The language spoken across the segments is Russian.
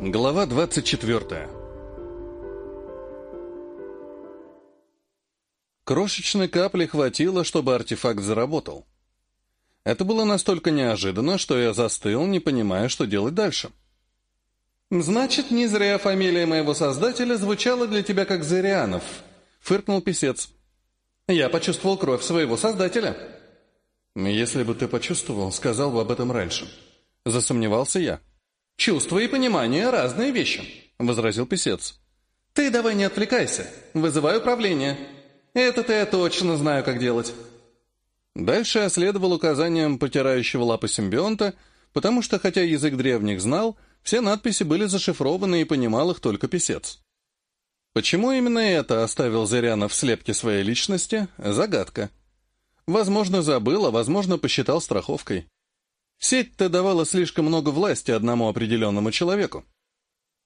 Глава 24. Крошечной капли хватило, чтобы артефакт заработал. Это было настолько неожиданно, что я застыл, не понимая, что делать дальше. «Значит, не зря фамилия моего создателя звучала для тебя как Зырианов», — фыркнул писец. «Я почувствовал кровь своего создателя». «Если бы ты почувствовал, сказал бы об этом раньше». Засомневался я. «Чувство и понимание — разные вещи», — возразил писец. «Ты давай не отвлекайся. Вызывай управление. Это-то я точно знаю, как делать». Дальше я следовал указаниям потирающего лапы симбионта, потому что, хотя язык древних знал, все надписи были зашифрованы и понимал их только писец. Почему именно это оставил Зырянов в слепке своей личности – загадка. Возможно, забыл, а возможно, посчитал страховкой. Сеть-то давала слишком много власти одному определенному человеку.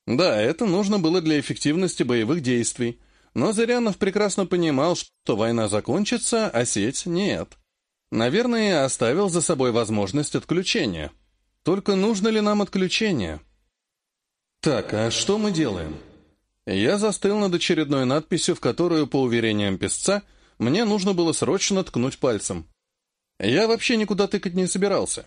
Да, это нужно было для эффективности боевых действий, но Зырянов прекрасно понимал, что война закончится, а сеть нет. Наверное, оставил за собой возможность отключения. Только нужно ли нам отключение? Так, а что мы делаем? Я застыл над очередной надписью, в которую, по уверениям писца, мне нужно было срочно ткнуть пальцем. Я вообще никуда тыкать не собирался.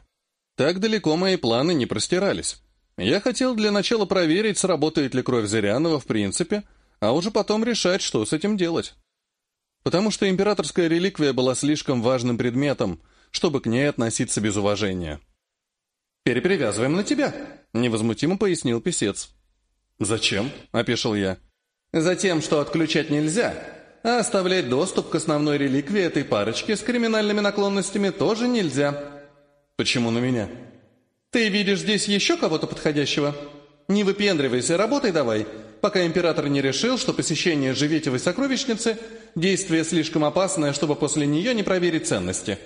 Так далеко мои планы не простирались. Я хотел для начала проверить, сработает ли кровь Зырянова в принципе, а уже потом решать, что с этим делать. Потому что императорская реликвия была слишком важным предметом, чтобы к ней относиться без уважения. «Перепривязываем на тебя», — невозмутимо пояснил писец. «Зачем?» — опешил я. «Затем, что отключать нельзя, а оставлять доступ к основной реликвии этой парочки с криминальными наклонностями тоже нельзя». «Почему на меня?» «Ты видишь здесь еще кого-то подходящего? Не выпендривайся, работай давай, пока император не решил, что посещение Живетевой сокровищницы – действие слишком опасное, чтобы после нее не проверить ценности.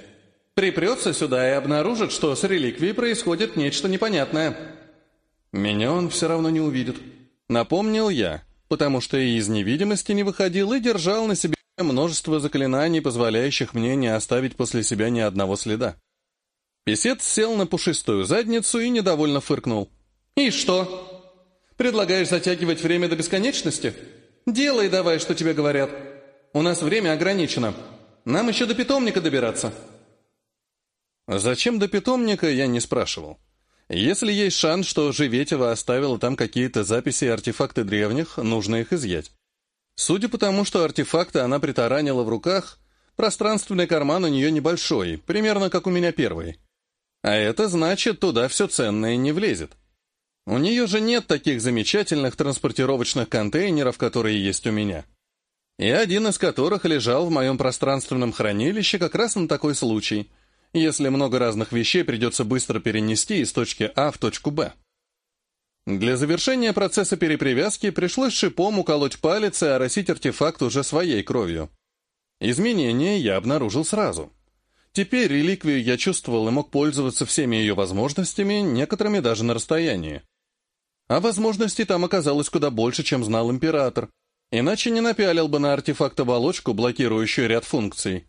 Припрется сюда и обнаружит, что с реликвией происходит нечто непонятное». «Меня он все равно не увидит», — напомнил я, потому что и из невидимости не выходил и держал на себе множество заклинаний, позволяющих мне не оставить после себя ни одного следа. Песец сел на пушистую задницу и недовольно фыркнул. «И что? Предлагаешь затягивать время до бесконечности? Делай давай, что тебе говорят. У нас время ограничено. Нам еще до питомника добираться». Зачем до питомника, я не спрашивал. Если есть шанс, что Живетева оставила там какие-то записи и артефакты древних, нужно их изъять. Судя по тому, что артефакты она притаранила в руках, пространственный карман у нее небольшой, примерно как у меня первый. А это значит, туда все ценное не влезет. У нее же нет таких замечательных транспортировочных контейнеров, которые есть у меня. И один из которых лежал в моем пространственном хранилище как раз на такой случай, если много разных вещей придется быстро перенести из точки А в точку Б. Для завершения процесса перепривязки пришлось шипом уколоть палец и оросить артефакт уже своей кровью. Изменения я обнаружил сразу — Теперь реликвию я чувствовал и мог пользоваться всеми ее возможностями, некоторыми даже на расстоянии. А возможностей там оказалось куда больше, чем знал император, иначе не напялил бы на артефакт оболочку, блокирующую ряд функций.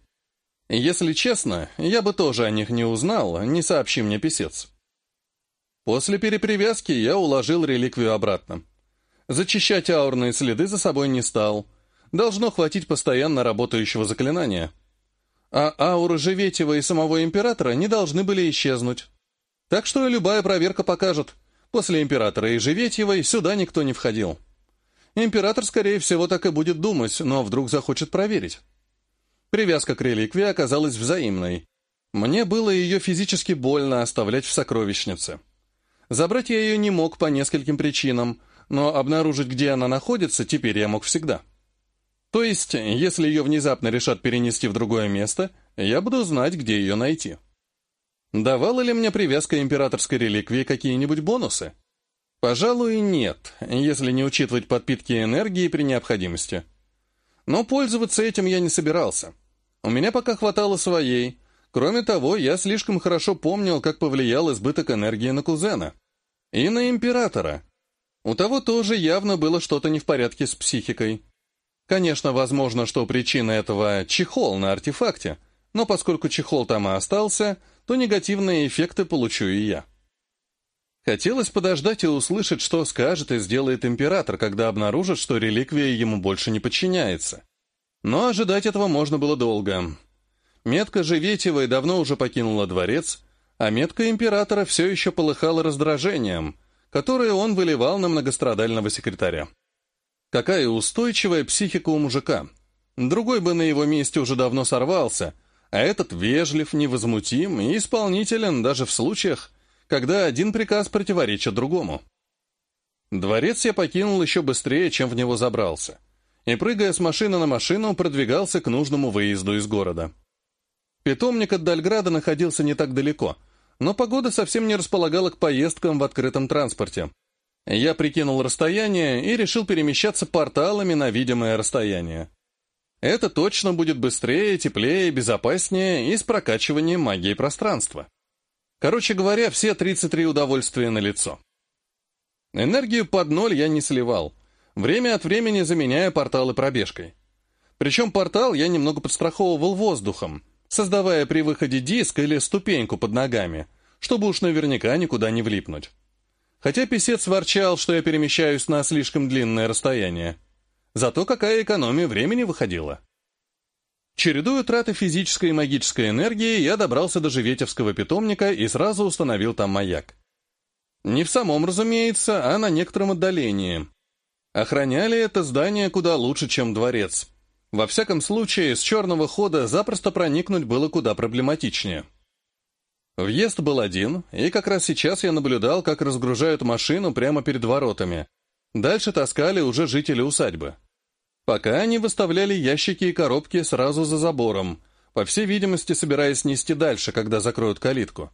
Если честно, я бы тоже о них не узнал, не сообщи мне писец. После перепривязки я уложил реликвию обратно. Зачищать аурные следы за собой не стал. Должно хватить постоянно работающего заклинания а ауры Живетева и самого императора не должны были исчезнуть. Так что любая проверка покажет, после императора и Живетьевой сюда никто не входил. Император, скорее всего, так и будет думать, но вдруг захочет проверить. Привязка к реликвии оказалась взаимной. Мне было ее физически больно оставлять в сокровищнице. Забрать я ее не мог по нескольким причинам, но обнаружить, где она находится, теперь я мог всегда. То есть, если ее внезапно решат перенести в другое место, я буду знать, где ее найти. Давала ли мне привязка императорской реликвии какие-нибудь бонусы? Пожалуй, нет, если не учитывать подпитки энергии при необходимости. Но пользоваться этим я не собирался. У меня пока хватало своей. Кроме того, я слишком хорошо помнил, как повлиял избыток энергии на кузена. И на императора. У того тоже явно было что-то не в порядке с психикой. Конечно, возможно, что причина этого — чехол на артефакте, но поскольку чехол там и остался, то негативные эффекты получу и я. Хотелось подождать и услышать, что скажет и сделает император, когда обнаружит, что реликвия ему больше не подчиняется. Но ожидать этого можно было долго. Метка Живетевой давно уже покинула дворец, а метка императора все еще полыхала раздражением, которое он выливал на многострадального секретаря. Какая устойчивая психика у мужика. Другой бы на его месте уже давно сорвался, а этот вежлив, невозмутим и исполнителен даже в случаях, когда один приказ противоречит другому. Дворец я покинул еще быстрее, чем в него забрался, и, прыгая с машины на машину, продвигался к нужному выезду из города. Питомник от Дальграда находился не так далеко, но погода совсем не располагала к поездкам в открытом транспорте. Я прикинул расстояние и решил перемещаться порталами на видимое расстояние. Это точно будет быстрее, теплее, безопаснее и с прокачиванием магии пространства. Короче говоря, все 33 удовольствия на лицо. Энергию под ноль я не сливал, время от времени заменяя порталы пробежкой. Причем портал я немного подстраховывал воздухом, создавая при выходе диск или ступеньку под ногами, чтобы уж наверняка никуда не влипнуть. Хотя писец ворчал, что я перемещаюсь на слишком длинное расстояние. Зато какая экономия времени выходила. Чередуя траты физической и магической энергии, я добрался до Живетевского питомника и сразу установил там маяк. Не в самом, разумеется, а на некотором отдалении. Охраняли это здание куда лучше, чем дворец. Во всяком случае, с черного хода запросто проникнуть было куда проблематичнее. Въезд был один, и как раз сейчас я наблюдал, как разгружают машину прямо перед воротами. Дальше таскали уже жители усадьбы. Пока они выставляли ящики и коробки сразу за забором, по всей видимости, собираясь нести дальше, когда закроют калитку.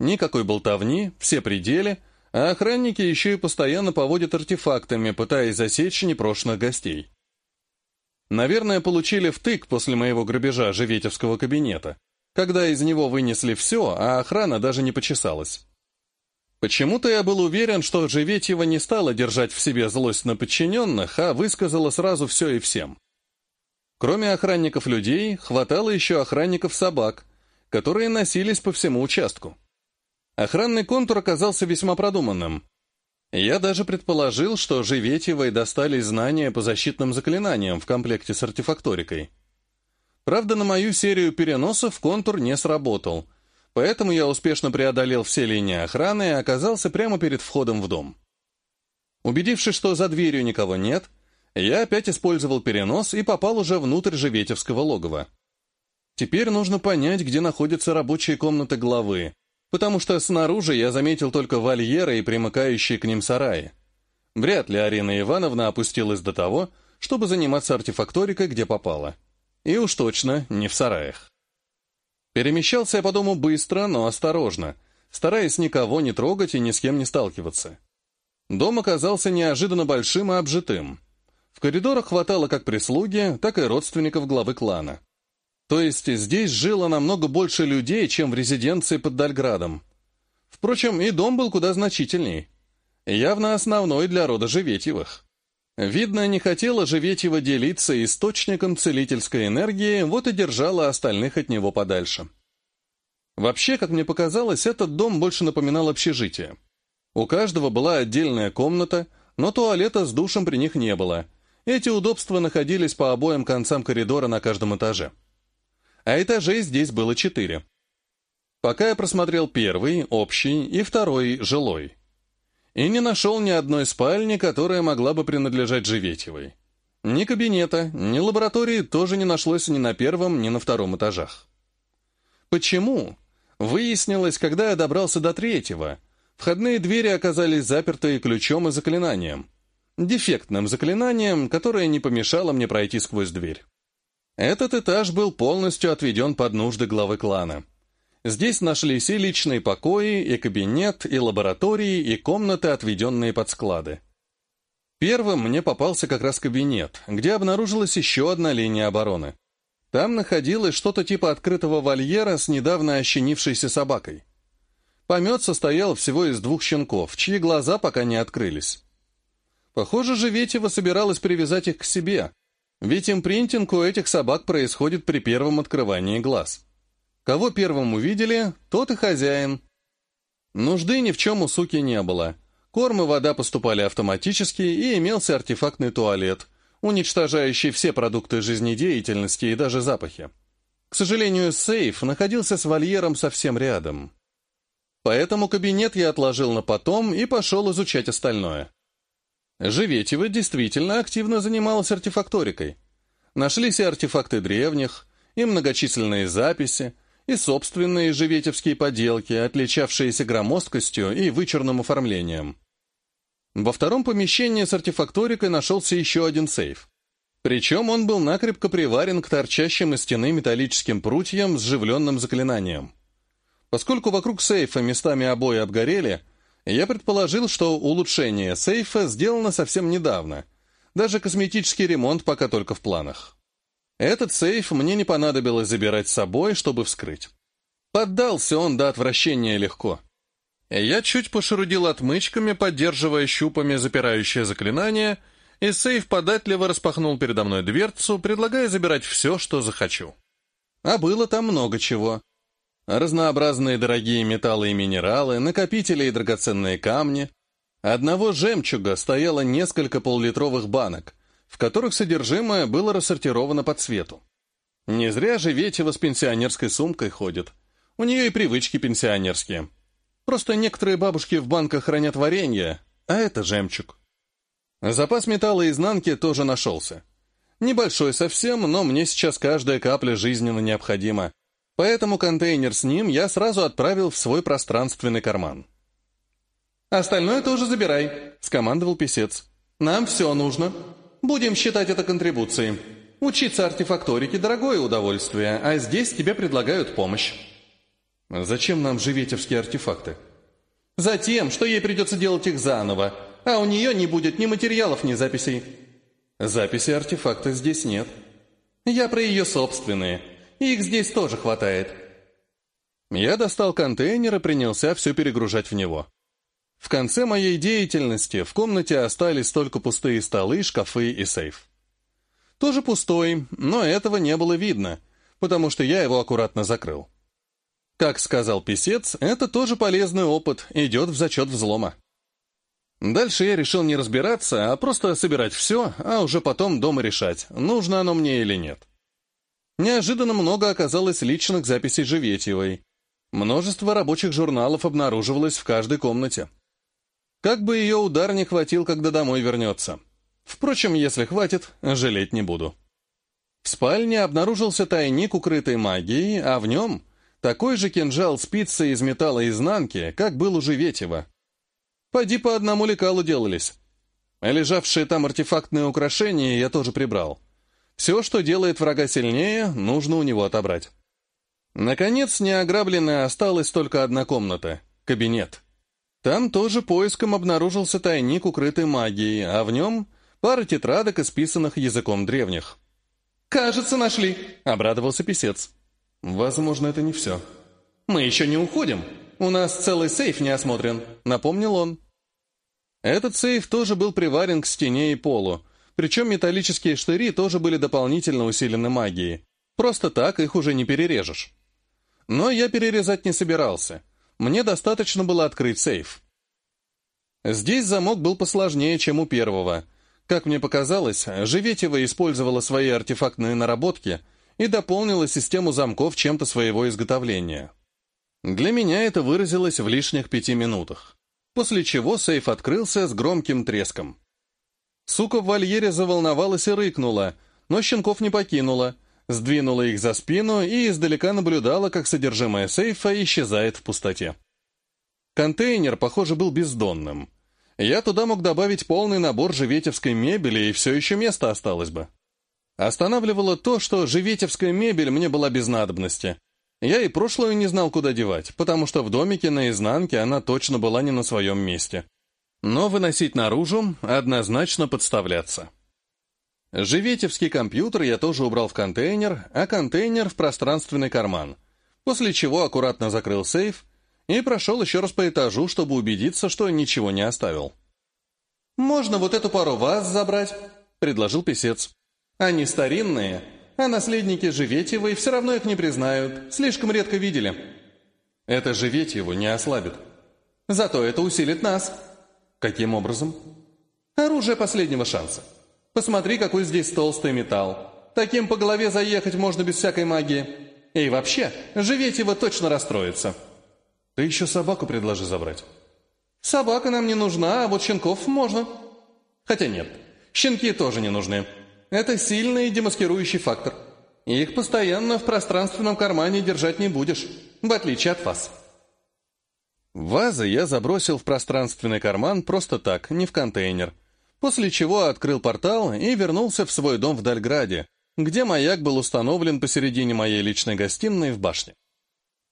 Никакой болтовни, все пределы, а охранники еще и постоянно поводят артефактами, пытаясь засечь непрошенных гостей. Наверное, получили втык после моего грабежа Живетевского кабинета, когда из него вынесли все, а охрана даже не почесалась. Почему-то я был уверен, что Живетьева не стала держать в себе злость на подчиненных, а высказала сразу все и всем. Кроме охранников людей, хватало еще охранников собак, которые носились по всему участку. Охранный контур оказался весьма продуманным. Я даже предположил, что Живетьевой достались знания по защитным заклинаниям в комплекте с артефакторикой. Правда, на мою серию переносов контур не сработал, поэтому я успешно преодолел все линии охраны и оказался прямо перед входом в дом. Убедившись, что за дверью никого нет, я опять использовал перенос и попал уже внутрь Живетевского логова. Теперь нужно понять, где находятся рабочие комнаты главы, потому что снаружи я заметил только вольеры и примыкающие к ним сараи. Вряд ли Арина Ивановна опустилась до того, чтобы заниматься артефакторикой, где попала. И уж точно не в сараях. Перемещался я по дому быстро, но осторожно, стараясь никого не трогать и ни с кем не сталкиваться. Дом оказался неожиданно большим и обжитым. В коридорах хватало как прислуги, так и родственников главы клана. То есть здесь жило намного больше людей, чем в резиденции под Дальградом. Впрочем, и дом был куда значительней. Явно основной для рода Живетьевых. Видно, не хотела Живетьева делиться источником целительской энергии, вот и держала остальных от него подальше. Вообще, как мне показалось, этот дом больше напоминал общежитие. У каждого была отдельная комната, но туалета с душем при них не было. Эти удобства находились по обоим концам коридора на каждом этаже а этажей здесь было четыре. Пока я просмотрел первый, общий, и второй, жилой. И не нашел ни одной спальни, которая могла бы принадлежать Живетевой. Ни кабинета, ни лаборатории тоже не нашлось ни на первом, ни на втором этажах. Почему? Выяснилось, когда я добрался до третьего. Входные двери оказались заперты ключом и заклинанием. Дефектным заклинанием, которое не помешало мне пройти сквозь дверь. Этот этаж был полностью отведен под нужды главы клана. Здесь нашлись и личные покои, и кабинет, и лаборатории, и комнаты, отведенные под склады. Первым мне попался как раз кабинет, где обнаружилась еще одна линия обороны. Там находилось что-то типа открытого вольера с недавно ощенившейся собакой. Помет состоял всего из двух щенков, чьи глаза пока не открылись. Похоже, Живетева собиралась привязать их к себе, ведь импринтинг у этих собак происходит при первом открывании глаз. Кого первым увидели, тот и хозяин. Нужды ни в чем у суки не было. Корм и вода поступали автоматически, и имелся артефактный туалет, уничтожающий все продукты жизнедеятельности и даже запахи. К сожалению, сейф находился с вольером совсем рядом. Поэтому кабинет я отложил на потом и пошел изучать остальное. Живетева действительно активно занималась артефакторикой. Нашлись и артефакты древних, и многочисленные записи, и собственные живетевские поделки, отличавшиеся громоздкостью и вычурным оформлением. Во втором помещении с артефакторикой нашелся еще один сейф. Причем он был накрепко приварен к торчащим из стены металлическим прутьям с живленным заклинанием. Поскольку вокруг сейфа местами обои обгорели, я предположил, что улучшение сейфа сделано совсем недавно. Даже косметический ремонт пока только в планах. Этот сейф мне не понадобилось забирать с собой, чтобы вскрыть. Поддался он до отвращения легко. Я чуть пошерудил отмычками, поддерживая щупами запирающее заклинание — и сейф податливо распахнул передо мной дверцу, предлагая забирать все, что захочу. А было там много чего. Разнообразные дорогие металлы и минералы, накопители и драгоценные камни. Одного жемчуга стояло несколько поллитровых банок, в которых содержимое было рассортировано по цвету. Не зря же Ветева с пенсионерской сумкой ходит. У нее и привычки пенсионерские. Просто некоторые бабушки в банках хранят варенье, а это жемчуг. Запас металла изнанки тоже нашелся. Небольшой совсем, но мне сейчас каждая капля жизненно необходима. Поэтому контейнер с ним я сразу отправил в свой пространственный карман. «Остальное тоже забирай», — скомандовал писец. «Нам все нужно. Будем считать это контрибуцией. Учиться артефакторике — дорогое удовольствие, а здесь тебе предлагают помощь». «Зачем нам живетевские артефакты?» «Затем, что ей придется делать их заново, а у нее не будет ни материалов, ни записей. Записи артефакта здесь нет. Я про ее собственные. Их здесь тоже хватает. Я достал контейнер и принялся все перегружать в него. В конце моей деятельности в комнате остались только пустые столы, шкафы и сейф. Тоже пустой, но этого не было видно, потому что я его аккуратно закрыл. Как сказал писец, это тоже полезный опыт, идет в зачет взлома. Дальше я решил не разбираться, а просто собирать все, а уже потом дома решать, нужно оно мне или нет. Неожиданно много оказалось личных записей Живетьевой. Множество рабочих журналов обнаруживалось в каждой комнате. Как бы ее удар не хватил, когда домой вернется. Впрочем, если хватит, жалеть не буду. В спальне обнаружился тайник, укрытый магией, а в нем такой же кинжал спицы из металла изнанки, как был у Живетьева. Пойди по одному лекалу делались. Лежавшие там артефактные украшения я тоже прибрал. Все, что делает врага сильнее, нужно у него отобрать. Наконец, неограбленная осталась только одна комната — кабинет. Там тоже поиском обнаружился тайник, укрытый магией, а в нем пара тетрадок, исписанных языком древних. «Кажется, нашли», — обрадовался писец. «Возможно, это не все». «Мы еще не уходим. У нас целый сейф не осмотрен», — напомнил он. Этот сейф тоже был приварен к стене и полу, причем металлические штыри тоже были дополнительно усилены магией. Просто так их уже не перережешь. Но я перерезать не собирался. Мне достаточно было открыть сейф. Здесь замок был посложнее, чем у первого. Как мне показалось, Живетева использовала свои артефактные наработки и дополнила систему замков чем-то своего изготовления. Для меня это выразилось в лишних пяти минутах после чего сейф открылся с громким треском. Сука в вольере заволновалась и рыкнула, но щенков не покинула, сдвинула их за спину и издалека наблюдала, как содержимое сейфа исчезает в пустоте. Контейнер, похоже, был бездонным. Я туда мог добавить полный набор живетевской мебели, и все еще место осталось бы. Останавливало то, что живетевская мебель мне была без надобности, я и прошлую не знал, куда девать, потому что в домике на изнанке она точно была не на своем месте. Но выносить наружу — однозначно подставляться. Живетевский компьютер я тоже убрал в контейнер, а контейнер в пространственный карман, после чего аккуратно закрыл сейф и прошел еще раз по этажу, чтобы убедиться, что ничего не оставил. «Можно вот эту пару вас забрать?» — предложил писец. «Они старинные, а наследники Живетьевой все равно их не признают, слишком редко видели. Это Живетьеву не ослабит. Зато это усилит нас. Каким образом? Оружие последнего шанса. Посмотри, какой здесь толстый металл. Таким по голове заехать можно без всякой магии. И вообще, Живетева точно расстроится. Ты еще собаку предложи забрать. Собака нам не нужна, а вот щенков можно. Хотя нет, щенки тоже не нужны. Это сильный демаскирующий фактор. Их постоянно в пространственном кармане держать не будешь, в отличие от вас. Вазы я забросил в пространственный карман просто так, не в контейнер, после чего открыл портал и вернулся в свой дом в Дальграде, где маяк был установлен посередине моей личной гостиной в башне.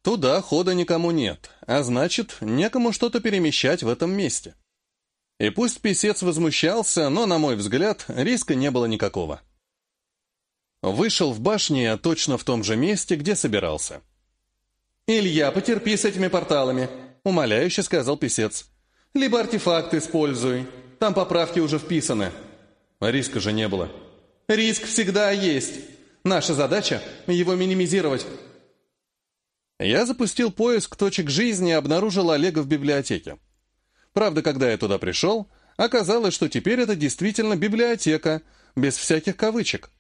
Туда хода никому нет, а значит, некому что-то перемещать в этом месте. И пусть писец возмущался, но, на мой взгляд, риска не было никакого. Вышел в башне точно в том же месте, где собирался. «Илья, потерпи с этими порталами», — умоляюще сказал писец. «Либо артефакт используй. Там поправки уже вписаны». Риска же не было. «Риск всегда есть. Наша задача — его минимизировать». Я запустил поиск точек жизни и обнаружил Олега в библиотеке. Правда, когда я туда пришел, оказалось, что теперь это действительно библиотека, без всяких кавычек.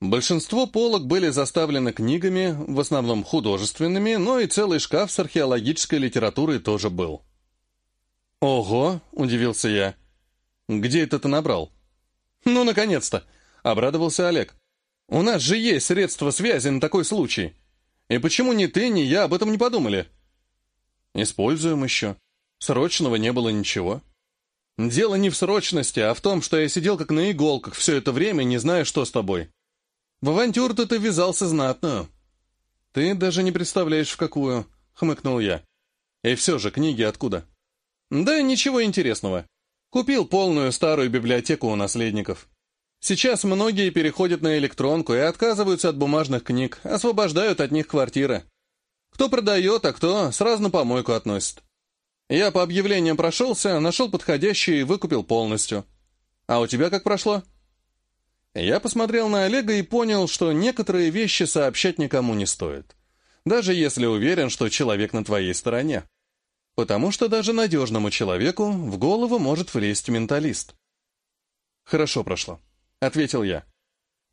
Большинство полок были заставлены книгами, в основном художественными, но и целый шкаф с археологической литературой тоже был. «Ого!» — удивился я. «Где это ты набрал?» «Ну, наконец-то!» — обрадовался Олег. «У нас же есть средства связи на такой случай. И почему ни ты, ни я об этом не подумали?» «Используем еще. Срочного не было ничего. Дело не в срочности, а в том, что я сидел как на иголках все это время, не зная, что с тобой. В авантюру-то ты ввязался знатную. Ты даже не представляешь, в какую, — хмыкнул я. И все же, книги откуда? Да ничего интересного. Купил полную старую библиотеку у наследников. Сейчас многие переходят на электронку и отказываются от бумажных книг, освобождают от них квартиры. Кто продает, а кто сразу на помойку относит. Я по объявлениям прошелся, нашел подходящий и выкупил полностью. А у тебя как прошло? Я посмотрел на Олега и понял, что некоторые вещи сообщать никому не стоит. Даже если уверен, что человек на твоей стороне. Потому что даже надежному человеку в голову может влезть менталист. «Хорошо прошло», — ответил я.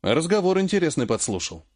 Разговор интересный подслушал.